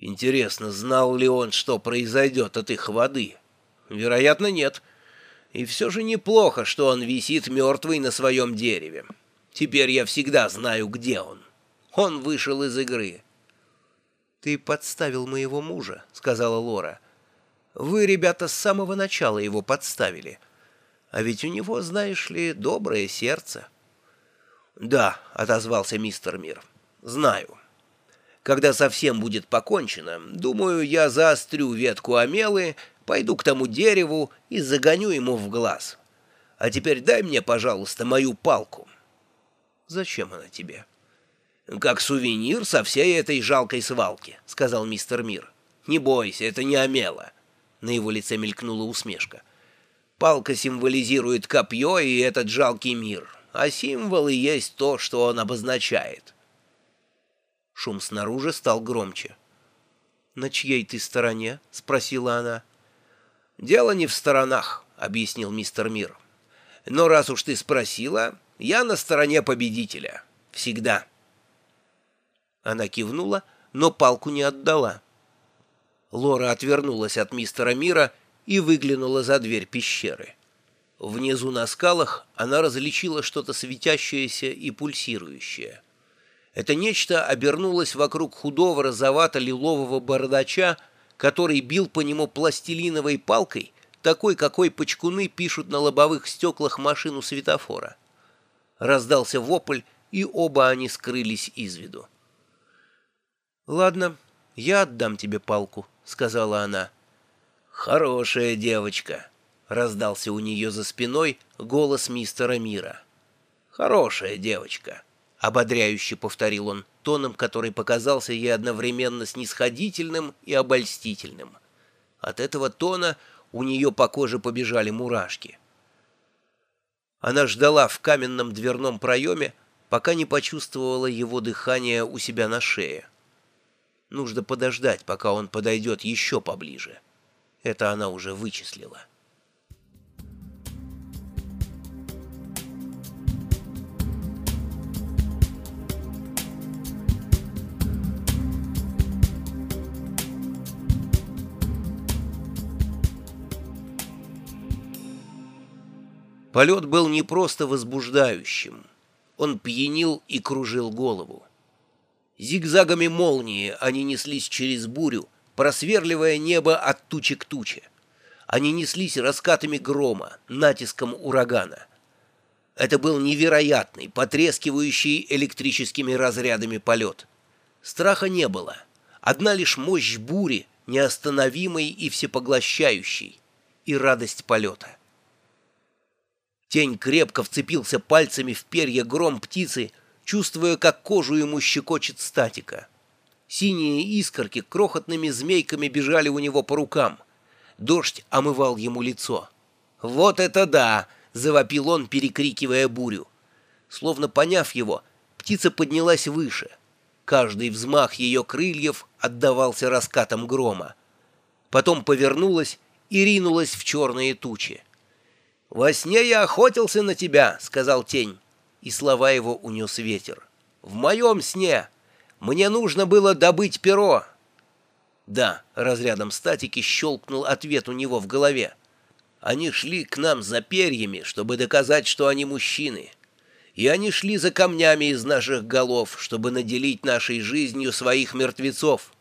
Интересно, знал ли он, что произойдет от их воды? Вероятно, нет. И все же неплохо, что он висит мертвый на своем дереве. Теперь я всегда знаю, где он. Он вышел из игры. «Ты подставил моего мужа», — сказала Лора. «Вы, ребята, с самого начала его подставили. А ведь у него, знаешь ли, доброе сердце». «Да», — отозвался мистер Мир, — «знаю». Когда совсем будет покончено, думаю, я заострю ветку омелы, пойду к тому дереву и загоню ему в глаз. А теперь дай мне, пожалуйста, мою палку. Зачем она тебе? Как сувенир со всей этой жалкой свалки, сказал мистер Мир. Не бойся, это не омела. На его лице мелькнула усмешка. Палка символизирует копье и этот жалкий мир, а символы есть то, что он обозначает. Шум снаружи стал громче. «На чьей ты стороне?» — спросила она. «Дело не в сторонах», — объяснил мистер Мир. «Но раз уж ты спросила, я на стороне победителя. Всегда». Она кивнула, но палку не отдала. Лора отвернулась от мистера Мира и выглянула за дверь пещеры. Внизу на скалах она различила что-то светящееся и пульсирующее. Это нечто обернулось вокруг худого розовато-лилового бородача, который бил по нему пластилиновой палкой, такой, какой почкуны пишут на лобовых стеклах машину светофора. Раздался вопль, и оба они скрылись из виду. «Ладно, я отдам тебе палку», — сказала она. «Хорошая девочка», — раздался у нее за спиной голос мистера Мира. «Хорошая девочка». — ободряюще повторил он, тоном, который показался ей одновременно снисходительным и обольстительным. От этого тона у нее по коже побежали мурашки. Она ждала в каменном дверном проеме, пока не почувствовала его дыхание у себя на шее. Нужно подождать, пока он подойдет еще поближе. Это она уже вычислила. Полет был не просто возбуждающим. Он пьянил и кружил голову. Зигзагами молнии они неслись через бурю, просверливая небо от тучи к туче. Они неслись раскатами грома, натиском урагана. Это был невероятный, потрескивающий электрическими разрядами полет. Страха не было. Одна лишь мощь бури, неостановимой и всепоглощающей, и радость полета. Тень крепко вцепился пальцами в перья гром птицы, чувствуя, как кожу ему щекочет статика. Синие искорки крохотными змейками бежали у него по рукам. Дождь омывал ему лицо. «Вот это да!» — завопил он, перекрикивая бурю. Словно поняв его, птица поднялась выше. Каждый взмах ее крыльев отдавался раскатам грома. Потом повернулась и ринулась в черные тучи. «Во сне я охотился на тебя», — сказал тень, и слова его унес ветер. «В моем сне! Мне нужно было добыть перо!» Да, разрядом статики щелкнул ответ у него в голове. Они шли к нам за перьями, чтобы доказать, что они мужчины. И они шли за камнями из наших голов, чтобы наделить нашей жизнью своих мертвецов.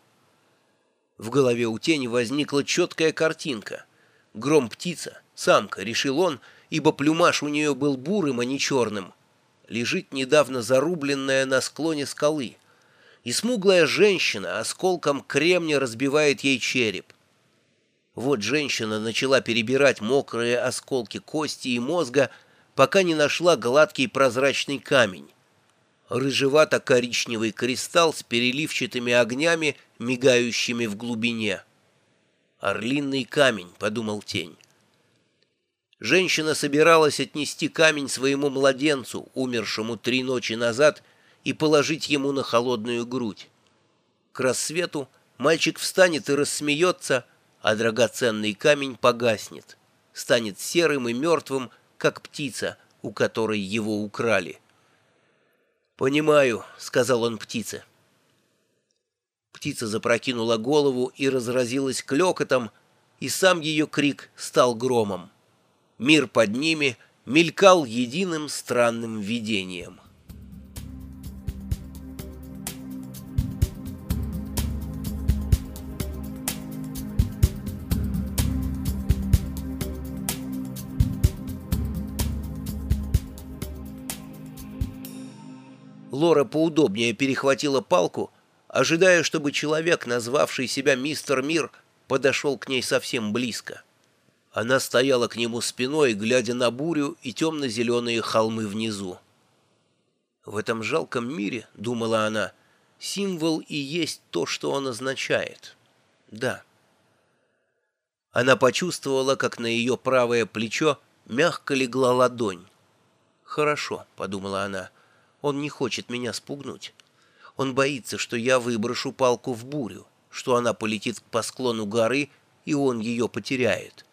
В голове у тени возникла четкая картинка. Гром-птица — Самка, решил он, ибо плюмаж у нее был бурым, а не черным. Лежит недавно зарубленная на склоне скалы. И смуглая женщина осколком кремня разбивает ей череп. Вот женщина начала перебирать мокрые осколки кости и мозга, пока не нашла гладкий прозрачный камень. Рыжевато-коричневый кристалл с переливчатыми огнями, мигающими в глубине. «Орлиный камень», — подумал тень. Женщина собиралась отнести камень своему младенцу, умершему три ночи назад, и положить ему на холодную грудь. К рассвету мальчик встанет и рассмеется, а драгоценный камень погаснет, станет серым и мертвым, как птица, у которой его украли. «Понимаю», — сказал он птице. Птица запрокинула голову и разразилась клёкотом, и сам ее крик стал громом. Мир под ними мелькал единым странным видением. Лора поудобнее перехватила палку, ожидая, чтобы человек, назвавший себя мистер Мир, подошел к ней совсем близко. Она стояла к нему спиной, глядя на бурю и темно-зеленые холмы внизу. В этом жалком мире, думала она, символ и есть то, что он означает. Да. Она почувствовала, как на ее правое плечо мягко легла ладонь. «Хорошо», — подумала она, — «он не хочет меня спугнуть. Он боится, что я выброшу палку в бурю, что она полетит по склону горы, и он ее потеряет.